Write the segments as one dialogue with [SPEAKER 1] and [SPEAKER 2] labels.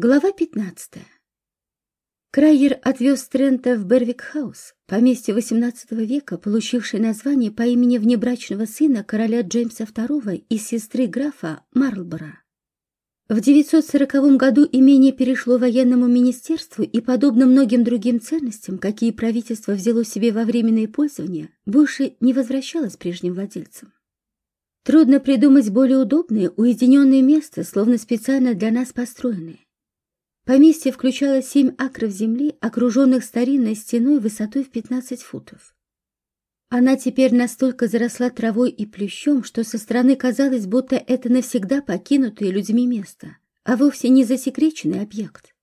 [SPEAKER 1] Глава 15. Крайер отвез Трента в Бервик-хаус, поместье XVIII века, получившее название по имени внебрачного сына короля Джеймса II и сестры графа Марлбора. В 940 году имение перешло военному министерству и, подобно многим другим ценностям, какие правительство взяло себе во временное пользование, больше не возвращалось прежним владельцам. Трудно придумать более удобное, уединенное место, словно специально для нас построенное. Поместье включало семь акров земли, окруженных старинной стеной высотой в 15 футов. Она теперь настолько заросла травой и плющом, что со стороны казалось, будто это навсегда покинутое людьми место, а вовсе не засекреченный объект.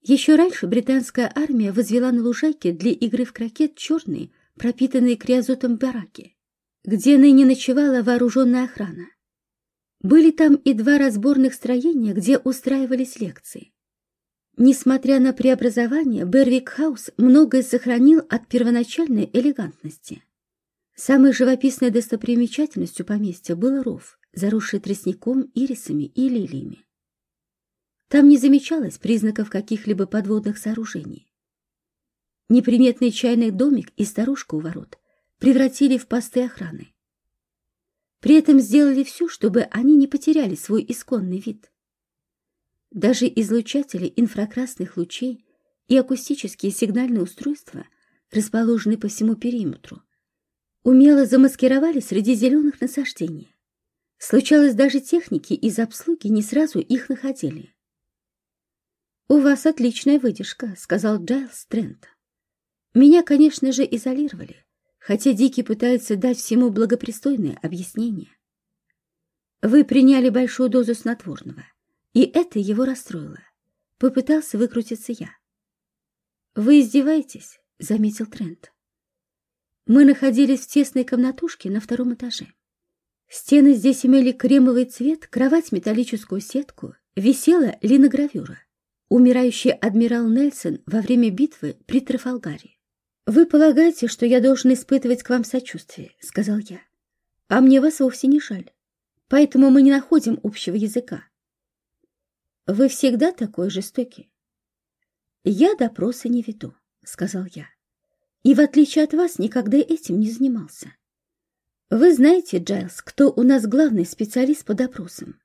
[SPEAKER 1] Еще раньше британская армия возвела на лужайке для игры в крокет черные, пропитанные криозотом бараки, где ныне ночевала вооруженная охрана. Были там и два разборных строения, где устраивались лекции. Несмотря на преобразование, Бервик-хаус многое сохранил от первоначальной элегантности. Самой живописной достопримечательностью поместья был ров, заросший тростником, ирисами и лилиями. Там не замечалось признаков каких-либо подводных сооружений. Неприметный чайный домик и старушка у ворот превратили в посты охраны. При этом сделали все, чтобы они не потеряли свой исконный вид. Даже излучатели инфракрасных лучей и акустические сигнальные устройства, расположенные по всему периметру, умело замаскировали среди зеленых насаждений. Случалось, даже техники из обслуги не сразу их находили. «У вас отличная выдержка», — сказал Джайлс Трент. «Меня, конечно же, изолировали хотя Дики пытается дать всему благопристойное объяснение. Вы приняли большую дозу снотворного, и это его расстроило. Попытался выкрутиться я. «Вы издеваетесь?» — заметил Трент. Мы находились в тесной комнатушке на втором этаже. Стены здесь имели кремовый цвет, кровать металлическую сетку, висела линогравюра. Умирающий адмирал Нельсон во время битвы при Трафалгаре. «Вы полагаете, что я должен испытывать к вам сочувствие», — сказал я. «А мне вас вовсе не жаль. Поэтому мы не находим общего языка». «Вы всегда такой жестокий». «Я допроса не веду», — сказал я. «И в отличие от вас никогда этим не занимался. Вы знаете, Джайлз, кто у нас главный специалист по допросам?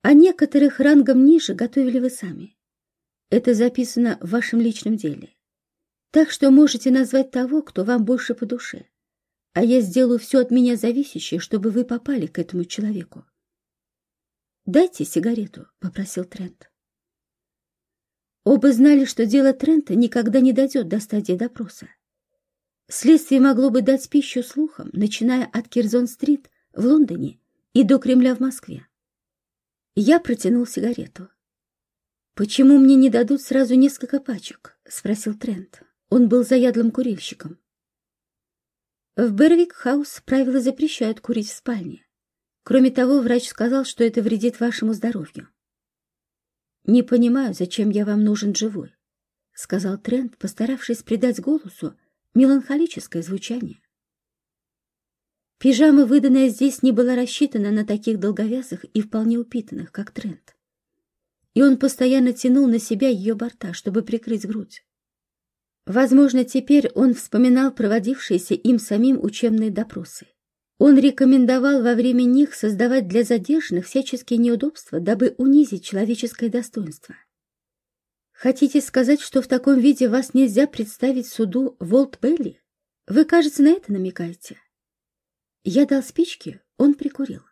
[SPEAKER 1] А некоторых рангом ниже готовили вы сами. Это записано в вашем личном деле. Так что можете назвать того, кто вам больше по душе. А я сделаю все от меня зависящее, чтобы вы попали к этому человеку. «Дайте сигарету», — попросил Трент. Оба знали, что дело Трента никогда не дойдет до стадии допроса. Следствие могло бы дать пищу слухам, начиная от Кирзон-стрит в Лондоне и до Кремля в Москве. Я протянул сигарету. «Почему мне не дадут сразу несколько пачек?» — спросил Трент. Он был заядлым курильщиком. В Бервик-хаус правила запрещают курить в спальне. Кроме того, врач сказал, что это вредит вашему здоровью. «Не понимаю, зачем я вам нужен живой», — сказал Трент, постаравшись придать голосу меланхолическое звучание. Пижама, выданная здесь, не была рассчитана на таких долговязых и вполне упитанных, как Трент. И он постоянно тянул на себя ее борта, чтобы прикрыть грудь. Возможно, теперь он вспоминал проводившиеся им самим учебные допросы. Он рекомендовал во время них создавать для задержанных всяческие неудобства, дабы унизить человеческое достоинство. Хотите сказать, что в таком виде вас нельзя представить суду Волт Белли? Вы, кажется, на это намекаете. Я дал спички, он прикурил.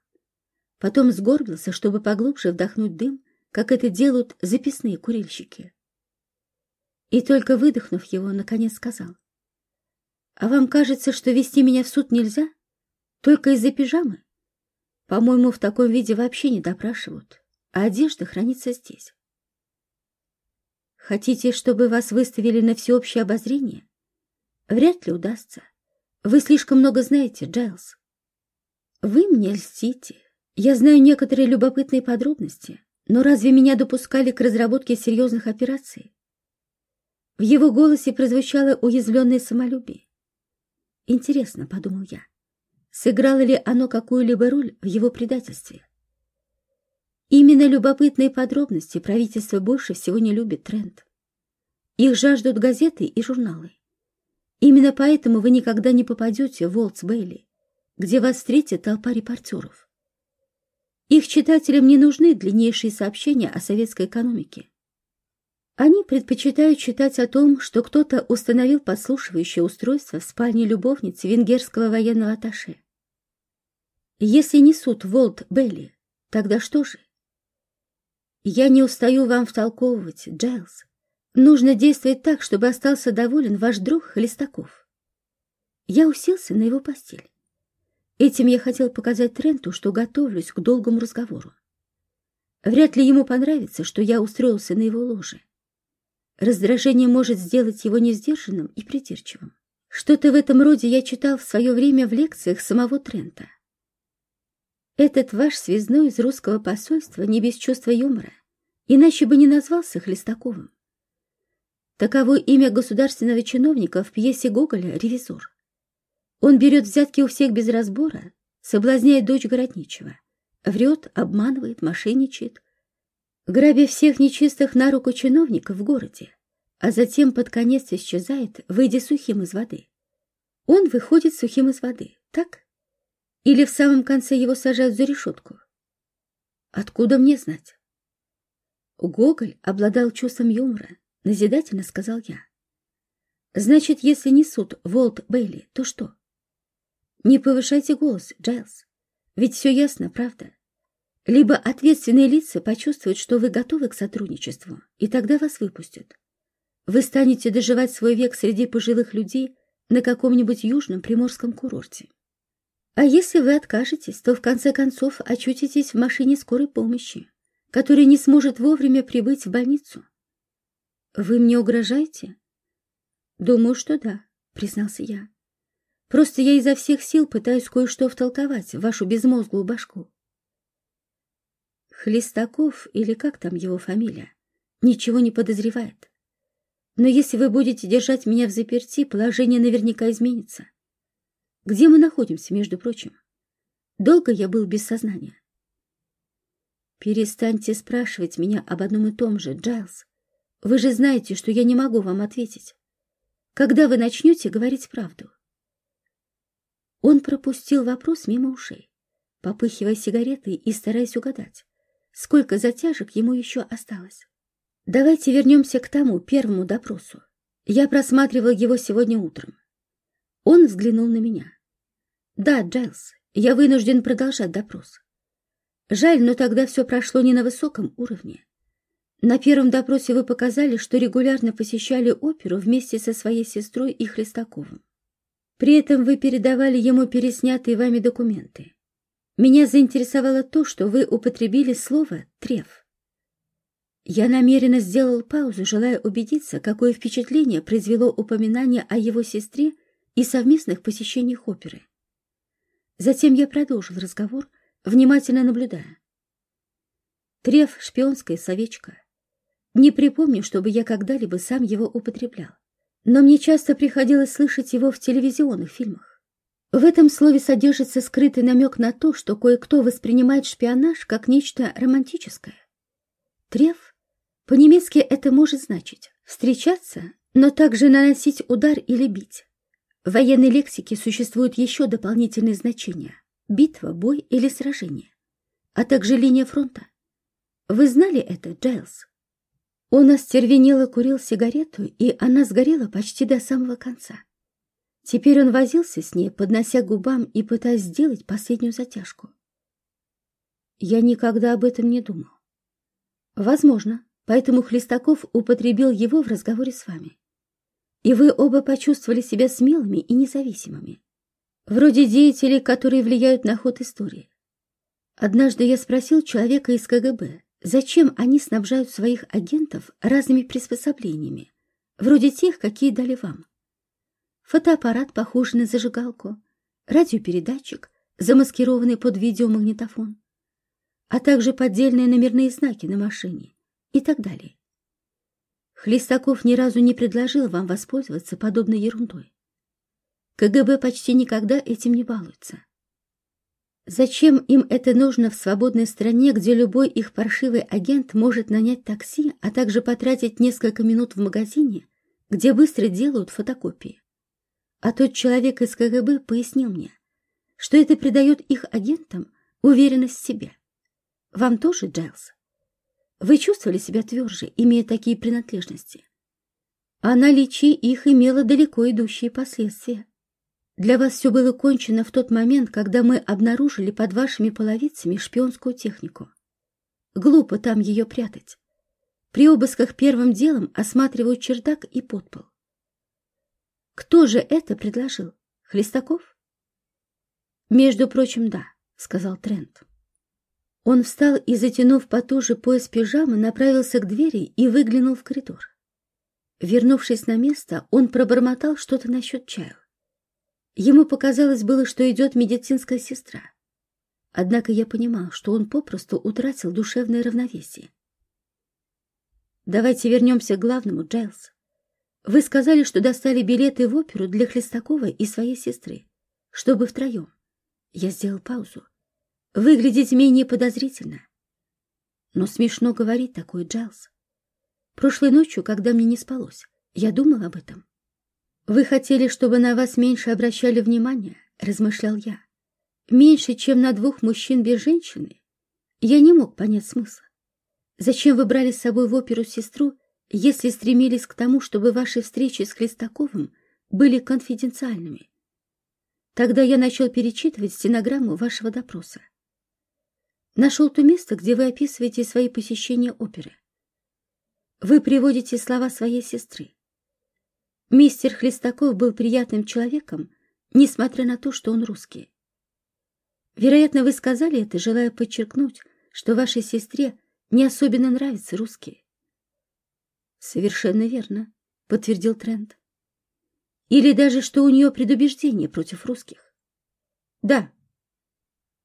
[SPEAKER 1] Потом сгорбился, чтобы поглубже вдохнуть дым, как это делают записные курильщики. И только выдохнув его, наконец сказал. «А вам кажется, что вести меня в суд нельзя? Только из-за пижамы? По-моему, в таком виде вообще не допрашивают, а одежда хранится здесь». «Хотите, чтобы вас выставили на всеобщее обозрение?» «Вряд ли удастся. Вы слишком много знаете, Джайлз». «Вы мне льстите. Я знаю некоторые любопытные подробности, но разве меня допускали к разработке серьезных операций? В его голосе прозвучало уязвленное самолюбие. Интересно, — подумал я, — сыграло ли оно какую-либо роль в его предательстве? Именно любопытные подробности правительство больше всего не любит тренд. Их жаждут газеты и журналы. Именно поэтому вы никогда не попадете в Волтс-Бейли, где вас встретит толпа репортеров. Их читателям не нужны длиннейшие сообщения о советской экономике. Они предпочитают читать о том, что кто-то установил подслушивающее устройство в спальне любовницы венгерского военного атташе. Если несут Волт Белли, тогда что же? Я не устаю вам втолковывать, Джайлз. Нужно действовать так, чтобы остался доволен ваш друг Хлестаков. Я уселся на его постель. Этим я хотел показать Тренту, что готовлюсь к долгому разговору. Вряд ли ему понравится, что я устроился на его ложе. Раздражение может сделать его несдержанным и придирчивым. Что-то в этом роде я читал в свое время в лекциях самого Трента. Этот ваш связной из русского посольства не без чувства юмора, иначе бы не назвался Хлестаковым. Таково имя государственного чиновника в пьесе Гоголя «Ревизор». Он берет взятки у всех без разбора, соблазняет дочь городничего, врет, обманывает, мошенничает, грабя всех нечистых на руку чиновников в городе, а затем под конец исчезает, выйдя сухим из воды. Он выходит сухим из воды, так? Или в самом конце его сажают за решетку? Откуда мне знать? Гоголь обладал чувством юмора, — назидательно сказал я. «Значит, если не суд Волт Бейли, то что?» «Не повышайте голос, Джайлз. Ведь все ясно, правда? Либо ответственные лица почувствуют, что вы готовы к сотрудничеству, и тогда вас выпустят. Вы станете доживать свой век среди пожилых людей на каком-нибудь южном приморском курорте. А если вы откажетесь, то в конце концов очутитесь в машине скорой помощи, которая не сможет вовремя прибыть в больницу. «Вы мне угрожаете?» «Думаю, что да», — признался я. «Просто я изо всех сил пытаюсь кое-что втолковать в вашу безмозглую башку». Хлестаков, или как там его фамилия, ничего не подозревает. Но если вы будете держать меня в заперти, положение наверняка изменится. Где мы находимся, между прочим? Долго я был без сознания. Перестаньте спрашивать меня об одном и том же, Джайлз. Вы же знаете, что я не могу вам ответить. Когда вы начнете говорить правду? Он пропустил вопрос мимо ушей, попыхивая сигаретой и стараясь угадать, сколько затяжек ему еще осталось. Давайте вернемся к тому первому допросу. Я просматривал его сегодня утром. Он взглянул на меня. Да, Джайлз, я вынужден продолжать допрос. Жаль, но тогда все прошло не на высоком уровне. На первом допросе вы показали, что регулярно посещали оперу вместе со своей сестрой и Хлестаковым. При этом вы передавали ему переснятые вами документы. Меня заинтересовало то, что вы употребили слово «треф». Я намеренно сделал паузу, желая убедиться, какое впечатление произвело упоминание о его сестре и совместных посещениях оперы. Затем я продолжил разговор, внимательно наблюдая. Треф — шпионская совечка. Не припомню, чтобы я когда-либо сам его употреблял. Но мне часто приходилось слышать его в телевизионных фильмах. В этом слове содержится скрытый намек на то, что кое-кто воспринимает шпионаж как нечто романтическое. Треф по-немецки это может значить встречаться, но также наносить удар или бить. В военной лексике существуют еще дополнительные значения – битва, бой или сражение, а также линия фронта. Вы знали это, Джайлз? Он остервенело курил сигарету, и она сгорела почти до самого конца. Теперь он возился с ней, поднося губам и пытаясь сделать последнюю затяжку. Я никогда об этом не думал. Возможно, поэтому Хлестаков употребил его в разговоре с вами. И вы оба почувствовали себя смелыми и независимыми. Вроде деятелей, которые влияют на ход истории. Однажды я спросил человека из КГБ, Зачем они снабжают своих агентов разными приспособлениями, вроде тех, какие дали вам? Фотоаппарат, похожий на зажигалку, радиопередатчик, замаскированный под видеомагнитофон, а также поддельные номерные знаки на машине и так далее. Хлестаков ни разу не предложил вам воспользоваться подобной ерундой. КГБ почти никогда этим не балуется. Зачем им это нужно в свободной стране, где любой их паршивый агент может нанять такси, а также потратить несколько минут в магазине, где быстро делают фотокопии? А тот человек из КГБ пояснил мне, что это придает их агентам уверенность в себе. Вам тоже, Джайлз? Вы чувствовали себя тверже, имея такие принадлежности? А наличие их имело далеко идущие последствия. Для вас все было кончено в тот момент, когда мы обнаружили под вашими половицами шпионскую технику. Глупо там ее прятать. При обысках первым делом осматривают чердак и подпол. Кто же это предложил? Хлестаков? Между прочим, да, сказал Трент. Он встал и, затянув потуже пояс пижамы, направился к двери и выглянул в коридор. Вернувшись на место, он пробормотал что-то насчет чаю. Ему показалось было, что идет медицинская сестра. Однако я понимал, что он попросту утратил душевное равновесие. «Давайте вернемся к главному, Джайлз. Вы сказали, что достали билеты в оперу для Хлестакова и своей сестры, чтобы втроем. Я сделал паузу. Выглядеть менее подозрительно. Но смешно говорить такое, Джайлз. Прошлой ночью, когда мне не спалось, я думал об этом. «Вы хотели, чтобы на вас меньше обращали внимание?» — размышлял я. «Меньше, чем на двух мужчин без женщины?» Я не мог понять смысла. Зачем вы брали с собой в оперу сестру, если стремились к тому, чтобы ваши встречи с Хлестаковым были конфиденциальными? Тогда я начал перечитывать стенограмму вашего допроса. Нашел то место, где вы описываете свои посещения оперы. Вы приводите слова своей сестры. Мистер Хлестаков был приятным человеком, несмотря на то, что он русский. Вероятно, вы сказали это, желая подчеркнуть, что вашей сестре не особенно нравятся русские. Совершенно верно, подтвердил Трент. Или даже, что у нее предубеждение против русских. Да.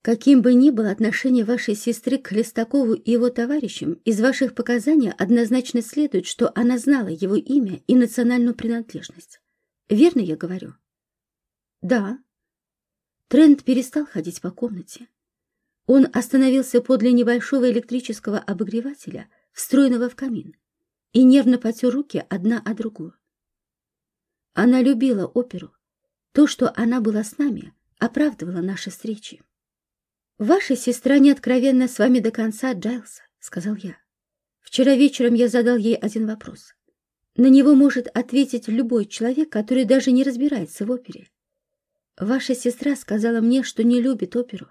[SPEAKER 1] Каким бы ни было отношение вашей сестры к Хлестакову и его товарищам, из ваших показаний однозначно следует, что она знала его имя и национальную принадлежность. Верно я говорю? Да. Трент перестал ходить по комнате. Он остановился подле небольшого электрического обогревателя, встроенного в камин, и нервно потер руки одна о другую. Она любила оперу. То, что она была с нами, оправдывало наши встречи. «Ваша сестра не откровенна с вами до конца, Джайлс», — сказал я. «Вчера вечером я задал ей один вопрос. На него может ответить любой человек, который даже не разбирается в опере. Ваша сестра сказала мне, что не любит оперу.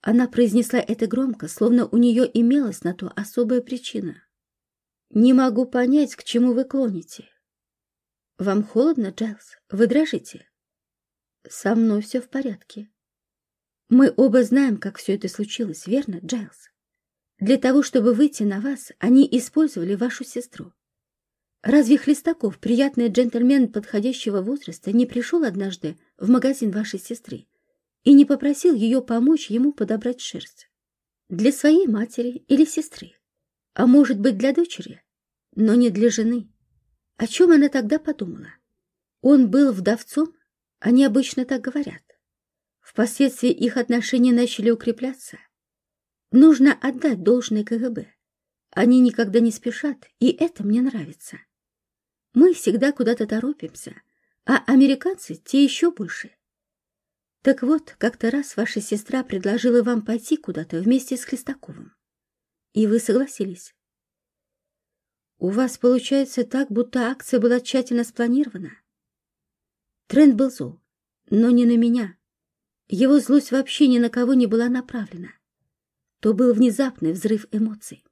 [SPEAKER 1] Она произнесла это громко, словно у нее имелась на то особая причина. «Не могу понять, к чему вы клоните. Вам холодно, Джайлс? Вы дрожите?» «Со мной все в порядке», мы оба знаем, как все это случилось, верно, Джайлз? Для того, чтобы выйти на вас, они использовали вашу сестру. Разве Хлестаков, приятный джентльмен подходящего возраста, не пришел однажды в магазин вашей сестры и не попросил ее помочь ему подобрать шерсть? Для своей матери или сестры? А может быть, для дочери? Но не для жены. О чем она тогда подумала? Он был вдовцом? Они обычно так говорят. Впоследствии их отношения начали укрепляться. Нужно отдать должное КГБ. Они никогда не спешат, и это мне нравится. Мы всегда куда-то торопимся, а американцы те еще больше. Так вот, как-то раз ваша сестра предложила вам пойти куда-то вместе с Хлестаковым. И вы согласились. У вас получается так, будто акция была тщательно спланирована. Тренд был зол, но не на меня, его злость вообще ни на кого не была направлена. То был внезапный взрыв эмоций.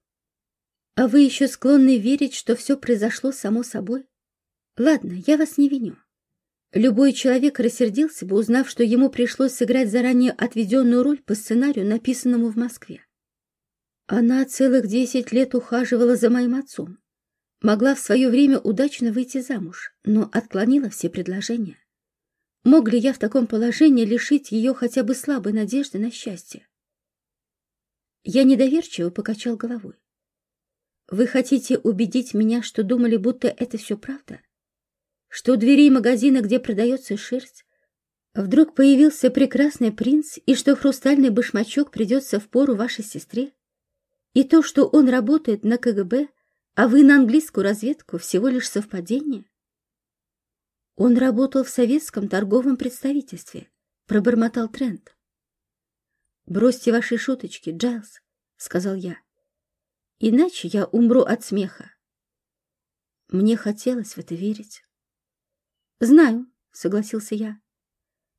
[SPEAKER 1] А вы еще склонны верить, что все произошло само собой? Ладно, я вас не виню. Любой человек рассердился бы, узнав, что ему пришлось сыграть заранее отведенную роль по сценарию, написанному в Москве. Она целых десять лет ухаживала за моим отцом. Могла в свое время удачно выйти замуж, но отклонила все предложения. Мог ли я в таком положении лишить ее хотя бы слабой надежды на счастье? Я недоверчиво покачал головой. Вы хотите убедить меня, что думали, будто это все правда? Что у дверей магазина, где продается шерсть, Вдруг появился прекрасный принц, и что хрустальный башмачок придется в пору вашей сестре? И то, что он работает на КГБ, а вы на английскую разведку, всего лишь совпадение? Он работал в советском торговом представительстве, пробормотал Трент. «Бросьте ваши шуточки, Джайлз», — сказал я. «Иначе я умру от смеха». Мне хотелось в это верить. «Знаю», — согласился я.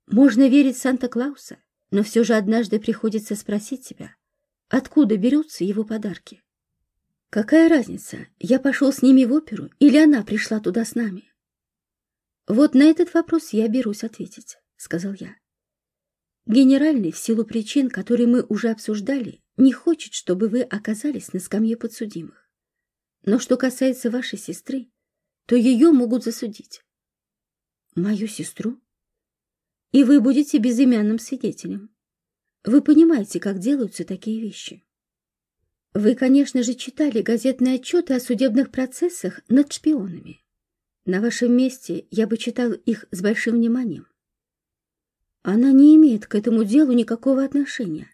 [SPEAKER 1] «Можно верить Санта-Клауса, но все же однажды приходится спросить себя, откуда берутся его подарки. Какая разница, я пошел с ними в оперу или она пришла туда с нами?» «Вот на этот вопрос я берусь ответить», — сказал я. Генеральный, в силу причин, которые мы уже обсуждали, не хочет, чтобы вы оказались на скамье подсудимых. Но что касается вашей сестры, то ее могут засудить. Мою сестру? И вы будете безымянным свидетелем. Вы понимаете, как делаются такие вещи. Вы, конечно же, читали газетные отчеты о судебных процессах над шпионами. На вашем месте я бы читал их с большим вниманием. Она не имеет к этому делу никакого отношения.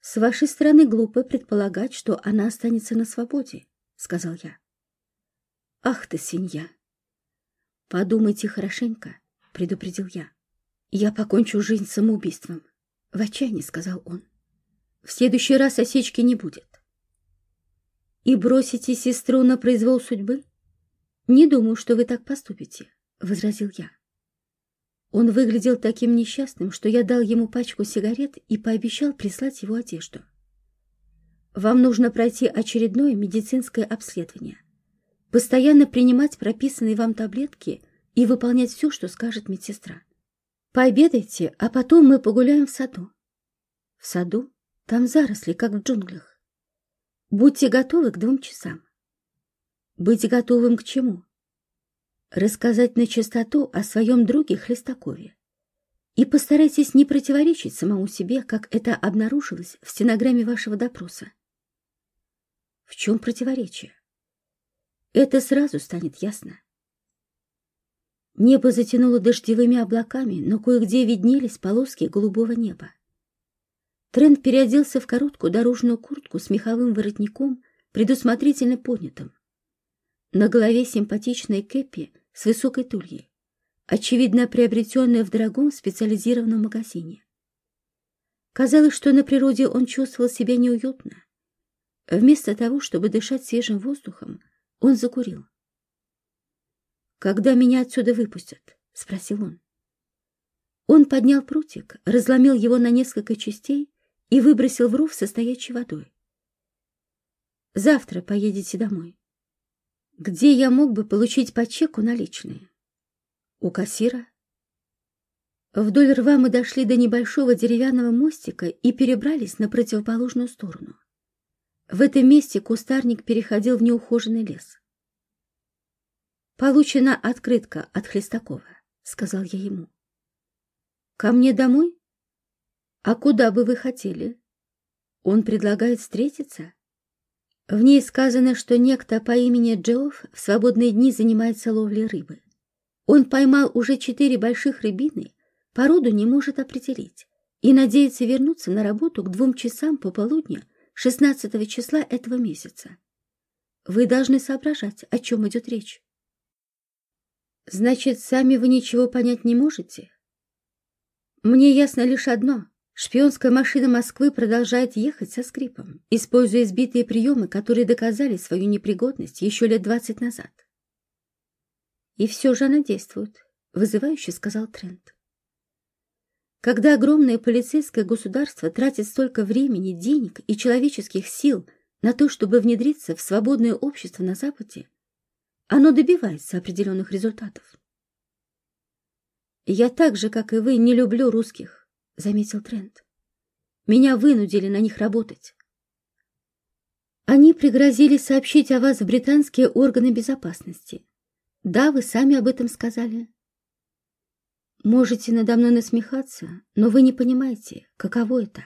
[SPEAKER 1] С вашей стороны глупо предполагать, что она останется на свободе, сказал я. Ах ты, свинья! Подумайте хорошенько, предупредил я. Я покончу жизнь самоубийством. В отчаянии сказал он. В следующий раз осечки не будет. И бросите сестру на произвол судьбы? Не думаю, что вы так поступите, возразил я. Он выглядел таким несчастным, что я дал ему пачку сигарет и пообещал прислать его одежду. Вам нужно пройти очередное медицинское обследование, постоянно принимать прописанные вам таблетки и выполнять все, что скажет медсестра. Пообедайте, а потом мы погуляем в саду. В саду? Там заросли, как в джунглях. Будьте готовы к двум часам. Быть готовым к чему? рассказать на чистоту о своем друге Хлестакове. И постарайтесь не противоречить самому себе, как это обнаружилось в стенограмме вашего допроса. В чем противоречие? Это сразу станет ясно. Небо затянуло дождевыми облаками, но кое-где виднелись полоски голубого неба. Трент переоделся в короткую дорожную куртку с меховым воротником, предусмотрительно поднятым. На голове симпатичной кепи с высокой тульей, очевидно приобретенная в дорогом специализированном магазине. Казалось, что на природе он чувствовал себя неуютно. Вместо того, чтобы дышать свежим воздухом, он закурил. «Когда меня отсюда выпустят?» — спросил он. Он поднял прутик, разломил его на несколько частей и выбросил в ров со стоячей водой. «Завтра поедете домой. Где я мог бы получить по чеку наличные? У кассира. Вдоль рва мы дошли до небольшого деревянного мостика и перебрались на противоположную сторону. В этом месте кустарник переходил в неухоженный лес. «Получена открытка от Хлестакова», — сказал я ему. «Ко мне домой? А куда бы вы хотели? Он предлагает встретиться?» В ней сказано, что некто по имени Джофф в свободные дни занимается ловлей рыбы. Он поймал уже четыре больших рыбины, породу не может определить и надеется вернуться на работу к двум часам пополудня 16 числа этого месяца. Вы должны соображать, о чем идет речь. Значит, сами вы ничего понять не можете? Мне ясно лишь одно. Шпионская машина Москвы продолжает ехать со скрипом, используя избитые приемы, которые доказали свою непригодность еще лет двадцать назад. И все же она действует, вызывающе сказал Трент. Когда огромное полицейское государство тратит столько времени, денег и человеческих сил на то, чтобы внедриться в свободное общество на Западе, оно добивается определенных результатов. Я так же, как и вы, не люблю русских, заметил Трент. Меня вынудили на них работать. Они пригрозили сообщить о вас в британские органы безопасности. Да, вы сами об этом сказали. Можете надо мной насмехаться, но вы не понимаете, каково это.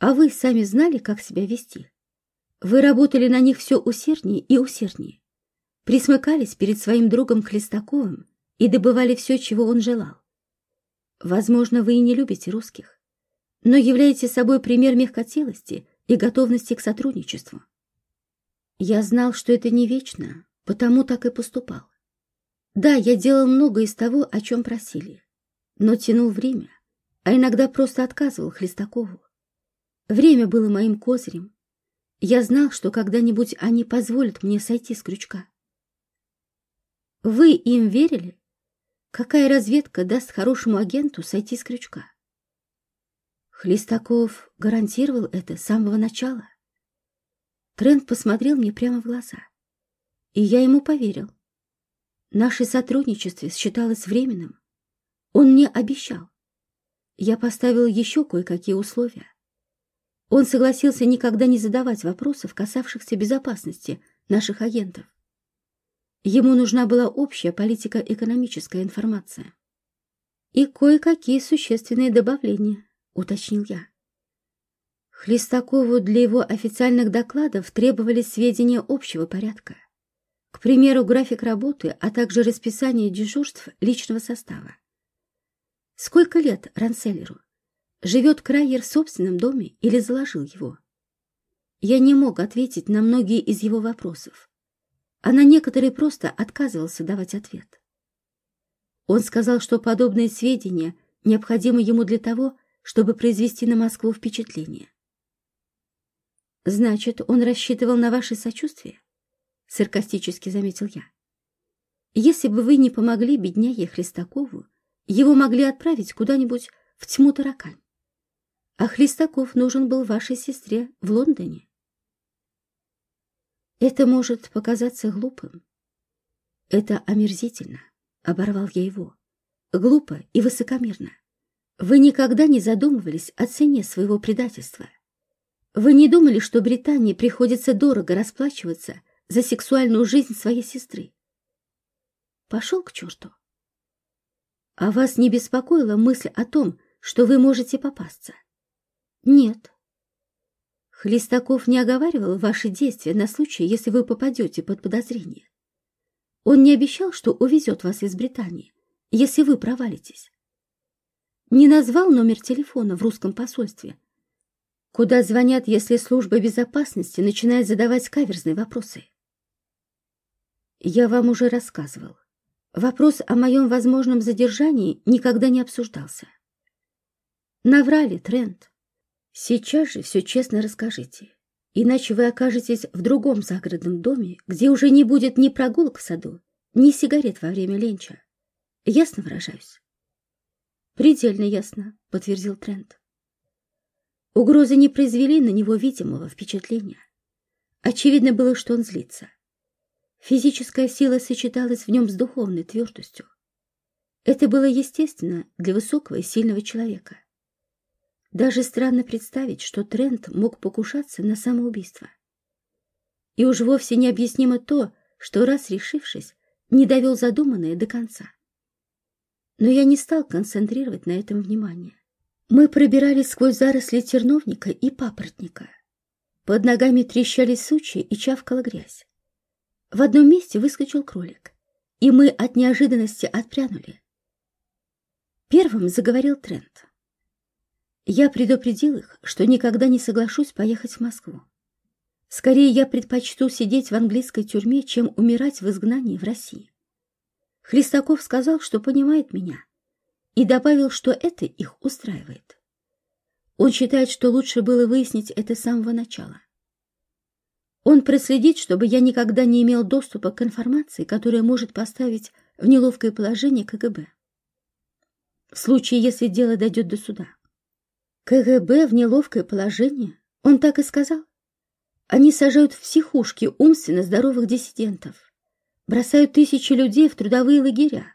[SPEAKER 1] А вы сами знали, как себя вести. Вы работали на них все усерднее и усерднее. Присмыкались перед своим другом Хлестаковым и добывали все, чего он желал. Возможно, вы и не любите русских, но являете собой пример мягкотелости и готовности к сотрудничеству. Я знал, что это не вечно, потому так и поступал. Да, я делал много из того, о чем просили, но тянул время, а иногда просто отказывал Хлестакову. Время было моим козырем. Я знал, что когда-нибудь они позволят мне сойти с крючка. Вы им верили? Какая разведка даст хорошему агенту сойти с крючка? Хлестаков гарантировал это с самого начала. Трент посмотрел мне прямо в глаза, и я ему поверил. Наше сотрудничество считалось временным. Он мне обещал. Я поставил еще кое-какие условия. Он согласился никогда не задавать вопросов, касавшихся безопасности наших агентов. Ему нужна была общая политико-экономическая информация. И кое-какие существенные добавления, уточнил я. Хлестакову для его официальных докладов требовались сведения общего порядка. К примеру, график работы, а также расписание дежурств личного состава. Сколько лет Ранселлеру? Живет Крайер в собственном доме или заложил его? Я не мог ответить на многие из его вопросов, а на некоторые просто отказывался давать ответ. Он сказал, что подобные сведения необходимы ему для того, чтобы произвести на Москву впечатление. «Значит, он рассчитывал на ваше сочувствие?» — саркастически заметил я. «Если бы вы не помогли бедняге Хлестакову, его могли отправить куда-нибудь в тьму таракань. А Хлестаков нужен был вашей сестре в Лондоне. Это может показаться глупым. Это омерзительно, оборвал я его. Глупо и высокомерно. Вы никогда не задумывались о цене своего предательства. Вы не думали, что Британии приходится дорого расплачиваться за сексуальную жизнь своей сестры? Пошел к черту. А вас не беспокоила мысль о том, что вы можете попасться? Нет. Хлестаков не оговаривал ваши действия на случай, если вы попадете под подозрение. Он не обещал, что увезет вас из Британии, если вы провалитесь. Не назвал номер телефона в русском посольстве, куда звонят, если служба безопасности начинает задавать каверзные вопросы. Я вам уже рассказывал. Вопрос о моем возможном задержании никогда не обсуждался. Наврали, Трент. Сейчас же все честно расскажите, иначе вы окажетесь в другом загородном доме, где уже не будет ни прогулок в саду, ни сигарет во время ленча. Ясно выражаюсь? Предельно ясно, подтвердил Трент. Угрозы не произвели на него видимого впечатления. Очевидно было, что он злится. Физическая сила сочеталась в нем с духовной твердостью. Это было естественно для высокого и сильного человека. Даже странно представить, что Трент мог покушаться на самоубийство. И уж вовсе необъяснимо то, что раз решившись, не довел задуманное до конца. Но я не стал концентрировать на этом внимание. Мы пробирались сквозь заросли терновника и папоротника. Под ногами трещали сучья и чавкала грязь. В одном месте выскочил кролик, и мы от неожиданности отпрянули. Первым заговорил Трент. Я предупредил их, что никогда не соглашусь поехать в Москву. Скорее, я предпочту сидеть в английской тюрьме, чем умирать в изгнании в России. Хлестаков сказал, что понимает меня, и добавил, что это их устраивает. Он считает, что лучше было выяснить это с самого начала. Он проследит, чтобы я никогда не имел доступа к информации, которая может поставить в неловкое положение КГБ. В случае, если дело дойдет до суда. КГБ в неловкое положение? Он так и сказал. Они сажают в психушки умственно здоровых диссидентов, бросают тысячи людей в трудовые лагеря,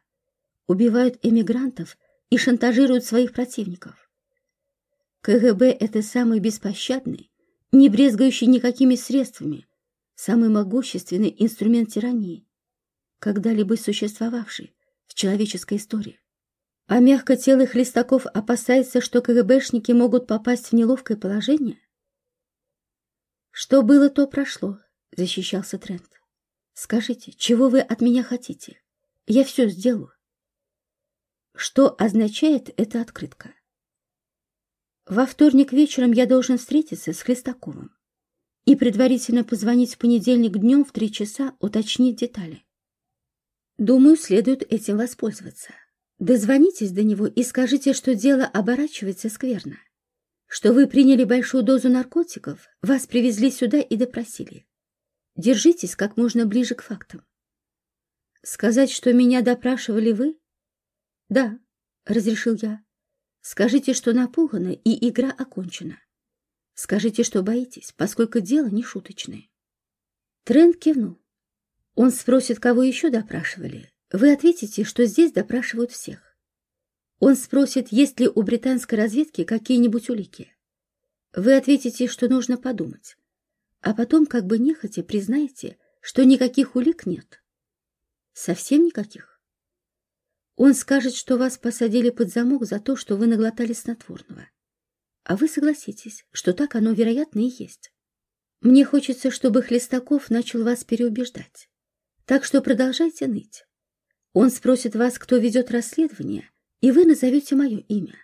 [SPEAKER 1] убивают эмигрантов и шантажируют своих противников. КГБ — это самый беспощадный, не брезгающий никакими средствами, самый могущественный инструмент тирании, когда-либо существовавший в человеческой истории. А мягкотелых листаков опасается, что КГБшники могут попасть в неловкое положение? Что было, то прошло, защищался Трент. Скажите, чего вы от меня хотите? Я все сделаю. Что означает эта открытка? Во вторник вечером я должен встретиться с Хлестаковым и предварительно позвонить в понедельник днем в три часа, уточнить детали. Думаю, следует этим воспользоваться. Дозвонитесь до него и скажите, что дело оборачивается скверно, что вы приняли большую дозу наркотиков, вас привезли сюда и допросили. Держитесь как можно ближе к фактам. Сказать, что меня допрашивали вы? Да, разрешил я. Скажите, что напуганы и игра окончена. Скажите, что боитесь, поскольку дело не шуточное. Трент кивнул. Он спросит, кого еще допрашивали. Вы ответите, что здесь допрашивают всех. Он спросит, есть ли у британской разведки какие-нибудь улики. Вы ответите, что нужно подумать. А потом, как бы нехотя, признаете, что никаких улик нет. Совсем никаких. Он скажет, что вас посадили под замок за то, что вы наглотали снотворного. А вы согласитесь, что так оно, вероятно, и есть. Мне хочется, чтобы Хлестаков начал вас переубеждать. Так что продолжайте ныть. Он спросит вас, кто ведет расследование, и вы назовете мое имя.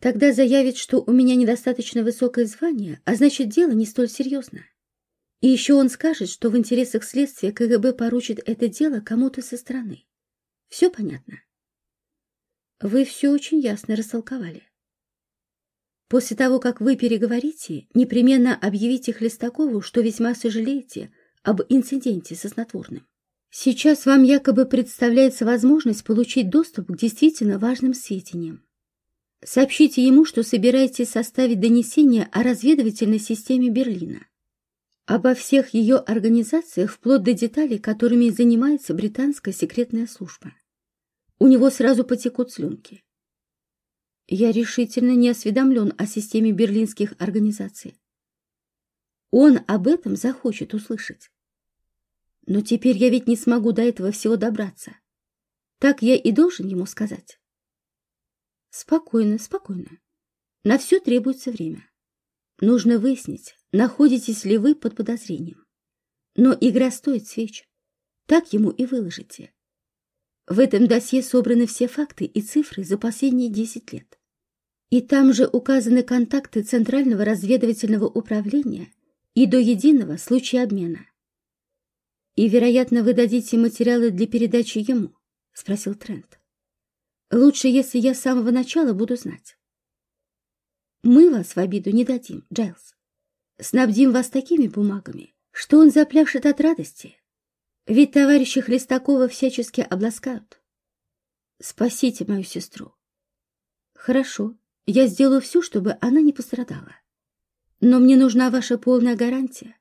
[SPEAKER 1] Тогда заявит, что у меня недостаточно высокое звание, а значит, дело не столь серьезно. И еще он скажет, что в интересах следствия КГБ поручит это дело кому-то со стороны. Все понятно? Вы все очень ясно растолковали. После того, как вы переговорите, непременно объявите Хлестакову, что весьма сожалеете об инциденте со снотворным. Сейчас вам якобы представляется возможность получить доступ к действительно важным сведениям. Сообщите ему, что собираетесь составить донесение о разведывательной системе Берлина, обо всех ее организациях, вплоть до деталей, которыми занимается британская секретная служба у него сразу потекут слюнки. Я решительно не осведомлен о системе берлинских организаций. Он об этом захочет услышать. Но теперь я ведь не смогу до этого всего добраться. Так я и должен ему сказать. Спокойно, спокойно. На все требуется время. Нужно выяснить, находитесь ли вы под подозрением. Но игра стоит свеч. Так ему и выложите. В этом досье собраны все факты и цифры за последние 10 лет. И там же указаны контакты Центрального разведывательного управления и до единого случая обмена. «И, вероятно, вы дадите материалы для передачи ему?» — спросил Трент. «Лучше, если я с самого начала буду знать». «Мы вас в обиду не дадим, Джайлз. Снабдим вас такими бумагами, что он запляшет от радости, ведь товарищи Хлестакова всячески обласкают. Спасите мою сестру. Хорошо, я сделаю все, чтобы она не пострадала. Но мне нужна ваша полная гарантия.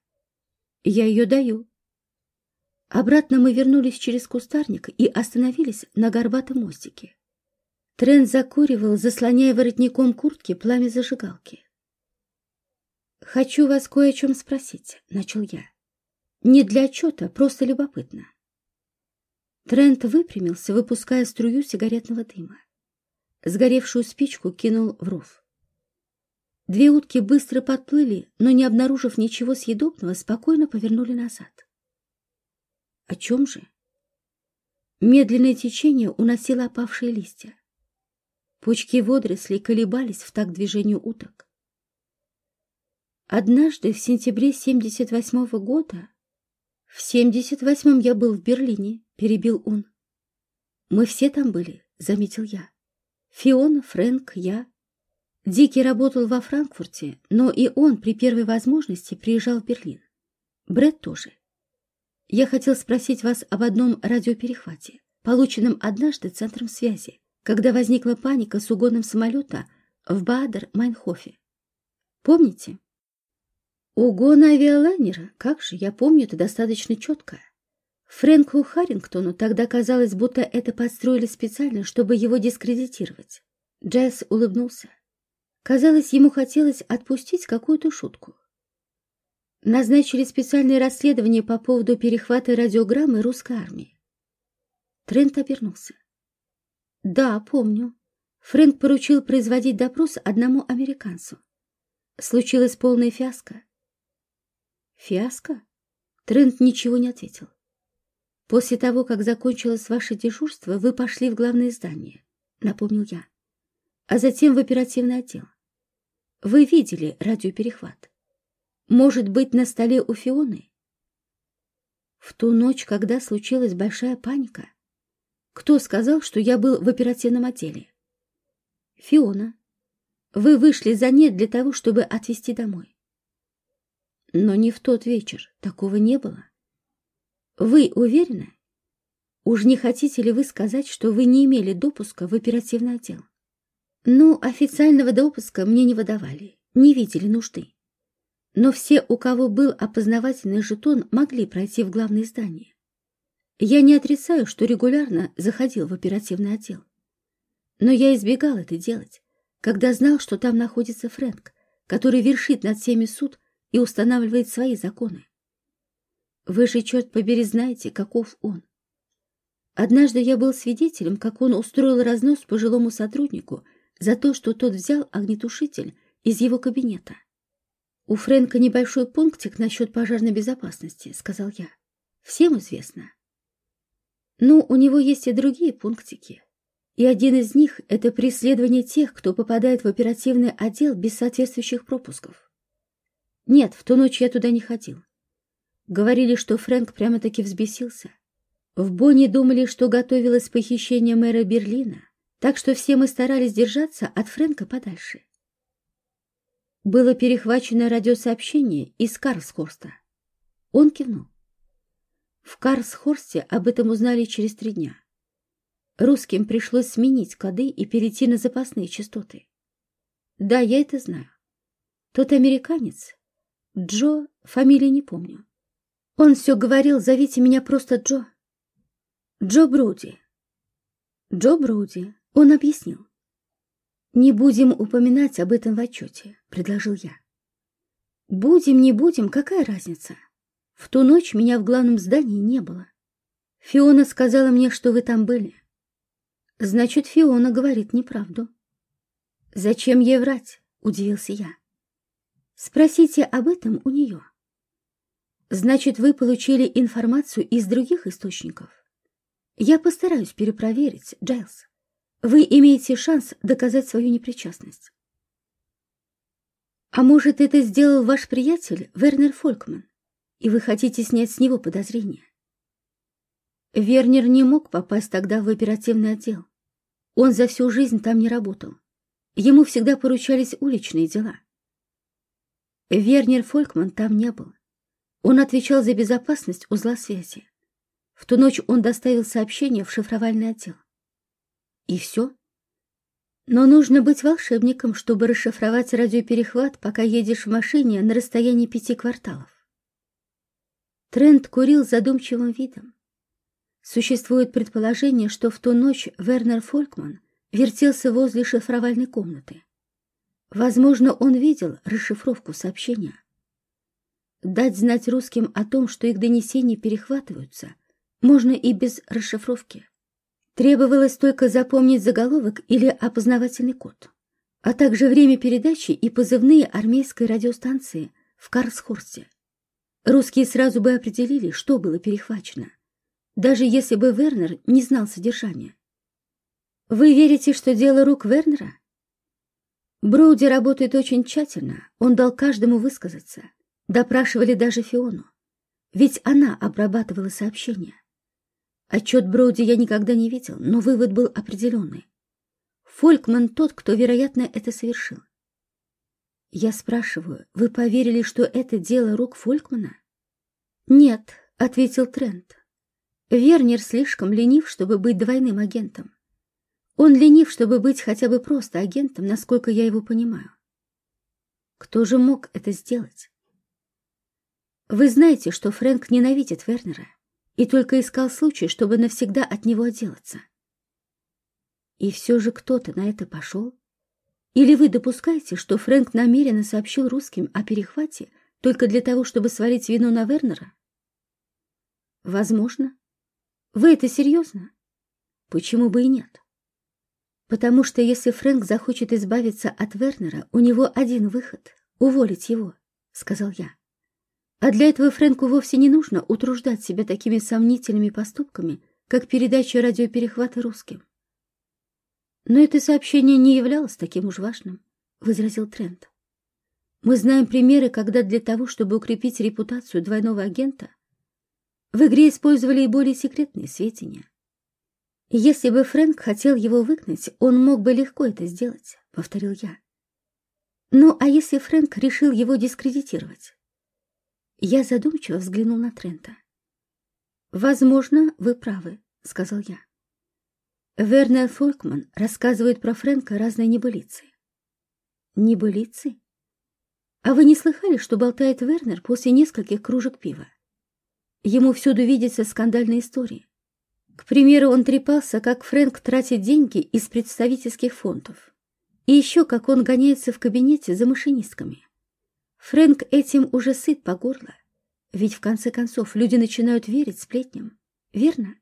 [SPEAKER 1] Я ее даю. Обратно мы вернулись через кустарник и остановились на горбатом мостике. Трент закуривал, заслоняя воротником куртки пламя зажигалки. «Хочу вас кое о чем спросить», — начал я. Не для отчета, просто любопытно. Трент выпрямился, выпуская струю сигаретного дыма. Сгоревшую спичку кинул в ров. Две утки быстро подплыли, но, не обнаружив ничего съедобного, спокойно повернули назад. О чем же? Медленное течение уносило опавшие листья. Пучки водорослей колебались в такт движению уток. Однажды, в сентябре 78 -го года, «В семьдесят восьмом я был в Берлине», — перебил он. «Мы все там были», — заметил я. «Фиона, Фрэнк, я». Дикий работал во Франкфурте, но и он при первой возможности приезжал в Берлин. Брэд тоже. Я хотел спросить вас об одном радиоперехвате, полученном однажды центром связи, когда возникла паника с угоном самолета в Баадер-Майнхофе. Помните? Угон авиалайнера? Как же, я помню это достаточно четко. Фрэнку Харрингтону тогда казалось, будто это подстроили специально, чтобы его дискредитировать. Джесс улыбнулся. Казалось, ему хотелось отпустить какую-то шутку. Назначили специальное расследование по поводу перехвата радиограммы русской армии. Трент обернулся. Да, помню. Фрэнк поручил производить допрос одному американцу. Случилась полная фиаско. Фиаско? Трент ничего не ответил. После того, как закончилось ваше дежурство, вы пошли в главное здание. напомнил я. А затем в оперативный отдел. Вы видели радиоперехват? Может быть, на столе у Фионы? В ту ночь, когда случилась большая паника, кто сказал, что я был в оперативном отделе? Фиона. Вы вышли за ней для того, чтобы отвезти домой. Но не в тот вечер. Такого не было. Вы уверены? Уж не хотите ли вы сказать, что вы не имели допуска в оперативный отдел? Ну, официального допуска мне не выдавали, не видели нужды. Но все, у кого был опознавательный жетон, могли пройти в главное здание. Я не отрицаю, что регулярно заходил в оперативный отдел. Но я избегал это делать, когда знал, что там находится Фрэнк, который вершит над всеми суд и устанавливает свои законы. Вы же, черт побери, знаете, каков он. Однажды я был свидетелем, как он устроил разнос пожилому сотруднику за то, что тот взял огнетушитель из его кабинета. «У Фрэнка небольшой пунктик насчет пожарной безопасности», — сказал я. «Всем известно». «Ну, у него есть и другие пунктики. И один из них — это преследование тех, кто попадает в оперативный отдел без соответствующих пропусков. Нет, в ту ночь я туда не ходил. Говорили, что Фрэнк прямо-таки взбесился. В Бонне думали, что готовилось похищение мэра Берлина, так что все мы старались держаться от Фрэнка подальше. Было перехвачено радиосообщение из Карлсхорста. Он кивнул. В Карлсхорсте об этом узнали через три дня. Русским пришлось сменить коды и перейти на запасные частоты. Да, я это знаю. Тот американец, Джо, фамилии не помню. Он все говорил, зовите меня просто Джо. Джо Броуди. Джо Броуди. Он объяснил. «Не будем упоминать об этом в отчете», — предложил я. «Будем, не будем, какая разница? В ту ночь меня в главном здании не было. Фиона сказала мне, что вы там были. Значит, Фиона говорит неправду». «Зачем ей врать?» — удивился я. «Спросите об этом у нее». «Значит, вы получили информацию из других источников?» Я постараюсь перепроверить, Джайлз. Вы имеете шанс доказать свою непричастность. А может, это сделал ваш приятель Вернер Фолькман, и вы хотите снять с него подозрения? Вернер не мог попасть тогда в оперативный отдел. Он за всю жизнь там не работал. Ему всегда поручались уличные дела. Вернер Фолькман там не был. Он отвечал за безопасность узла связи. В ту ночь он доставил сообщение в шифровальный отдел. И все. Но нужно быть волшебником, чтобы расшифровать радиоперехват, пока едешь в машине на расстоянии пяти кварталов. Трент курил задумчивым видом. Существует предположение, что в ту ночь Вернер Фолькман вертелся возле шифровальной комнаты. Возможно, он видел расшифровку сообщения. Дать знать русским о том, что их донесения перехватываются, можно и без расшифровки. Требовалось только запомнить заголовок или опознавательный код, а также время передачи и позывные армейской радиостанции в Карлсхорсте. Русские сразу бы определили, что было перехвачено, даже если бы Вернер не знал содержания. Вы верите, что дело рук Вернера? Броуди работает очень тщательно, он дал каждому высказаться. Допрашивали даже Фиону, ведь она обрабатывала сообщения. Отчет Броуди я никогда не видел, но вывод был определенный. Фолькман тот, кто, вероятно, это совершил. Я спрашиваю, вы поверили, что это дело рук Фолькмана? Нет, ответил Трент. Вернер слишком ленив, чтобы быть двойным агентом. Он ленив, чтобы быть хотя бы просто агентом, насколько я его понимаю. Кто же мог это сделать? Вы знаете, что Фрэнк ненавидит Вернера и только искал случай, чтобы навсегда от него отделаться. И все же кто-то на это пошел? Или вы допускаете, что Фрэнк намеренно сообщил русским о перехвате только для того, чтобы свалить вину на Вернера? Возможно. Вы это серьезно? Почему бы и нет? Потому что если Фрэнк захочет избавиться от Вернера, у него один выход — уволить его, — сказал я. А для этого Фрэнку вовсе не нужно утруждать себя такими сомнительными поступками, как передача радиоперехвата русским. Но это сообщение не являлось таким уж важным, — возразил Трент. Мы знаем примеры, когда для того, чтобы укрепить репутацию двойного агента, в игре использовали и более секретные сведения. Если бы Фрэнк хотел его выгнать, он мог бы легко это сделать, — повторил я. Ну, а если Фрэнк решил его дискредитировать? Я задумчиво взглянул на Трента. «Возможно, вы правы», — сказал я. Вернер Фолкман рассказывает про Фрэнка разные небылицы. Небылицы? А вы не слыхали, что болтает Вернер после нескольких кружек пива? Ему всюду видятся скандальные истории. К примеру, он трепался, как Фрэнк тратит деньги из представительских фондов. И еще, как он гоняется в кабинете за машинистками. Фрэнк этим уже сыт по горло. Ведь, в конце концов, люди начинают верить сплетням. Верно?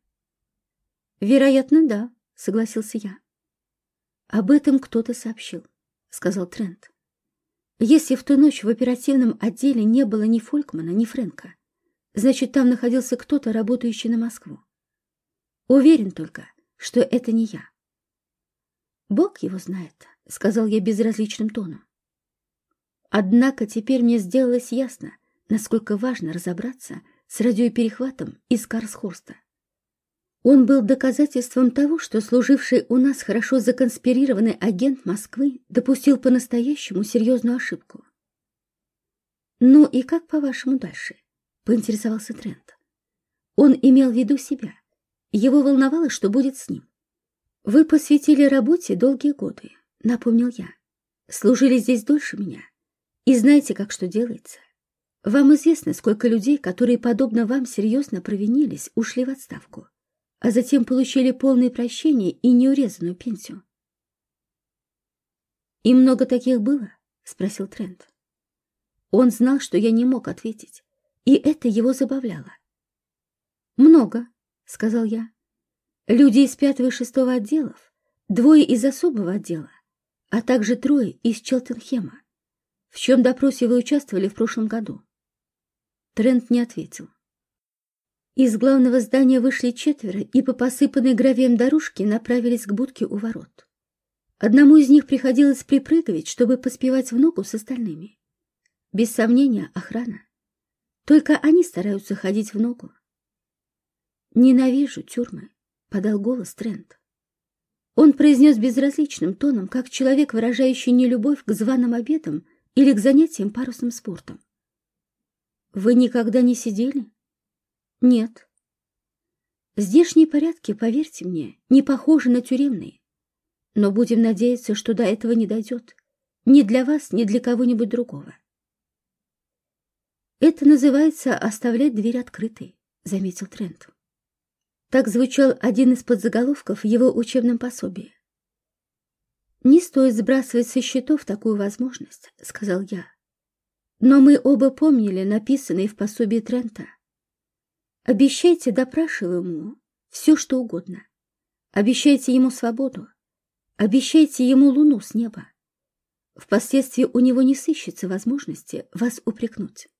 [SPEAKER 1] Вероятно, да, согласился я. Об этом кто-то сообщил, сказал Трент. Если в ту ночь в оперативном отделе не было ни Фолькмана, ни Фрэнка, значит, там находился кто-то, работающий на Москву. Уверен только, что это не я. Бог его знает, сказал я безразличным тоном. Однако теперь мне сделалось ясно, насколько важно разобраться с радиоперехватом из Карсхорста. Он был доказательством того, что служивший у нас хорошо законспирированный агент Москвы допустил по-настоящему серьезную ошибку. «Ну и как, по-вашему, дальше?» — поинтересовался Трент. Он имел в виду себя. Его волновало, что будет с ним. «Вы посвятили работе долгие годы», — напомнил я. «Служили здесь дольше меня и знаете, как что делается. Вам известно, сколько людей, которые, подобно вам, серьезно провинились, ушли в отставку а затем получили полное прощение и неурезанную пенсию. «И много таких было?» — спросил Трент. Он знал, что я не мог ответить, и это его забавляло. «Много», — сказал я. «Люди из пятого и шестого отделов, двое из особого отдела, а также трое из Челтенхема. В чем допросе вы участвовали в прошлом году?» Трент не ответил. Из главного здания вышли четверо и по посыпанной гравием дорожке направились к будке у ворот. Одному из них приходилось припрыгивать, чтобы поспевать в ногу с остальными. Без сомнения, охрана. Только они стараются ходить в ногу. «Ненавижу тюрьмы», — подал голос Трент. Он произнес безразличным тоном, как человек, выражающий нелюбовь к званым обедам или к занятиям парусным спортом. «Вы никогда не сидели?» Нет. Здешние порядки, поверьте мне, не похожи на тюремные. Но будем надеяться, что до этого не дойдет. Ни для вас, ни для кого-нибудь другого. Это называется оставлять дверь открытой, заметил Трент. Так звучал один из подзаголовков в его учебном пособии. «Не стоит сбрасывать со счетов такую возможность», — сказал я. Но мы оба помнили написанное в пособии Трента. Обещайте допрашиваемому все, что угодно. Обещайте ему свободу. Обещайте ему луну с неба. Впоследствии у него не сыщется возможности вас упрекнуть.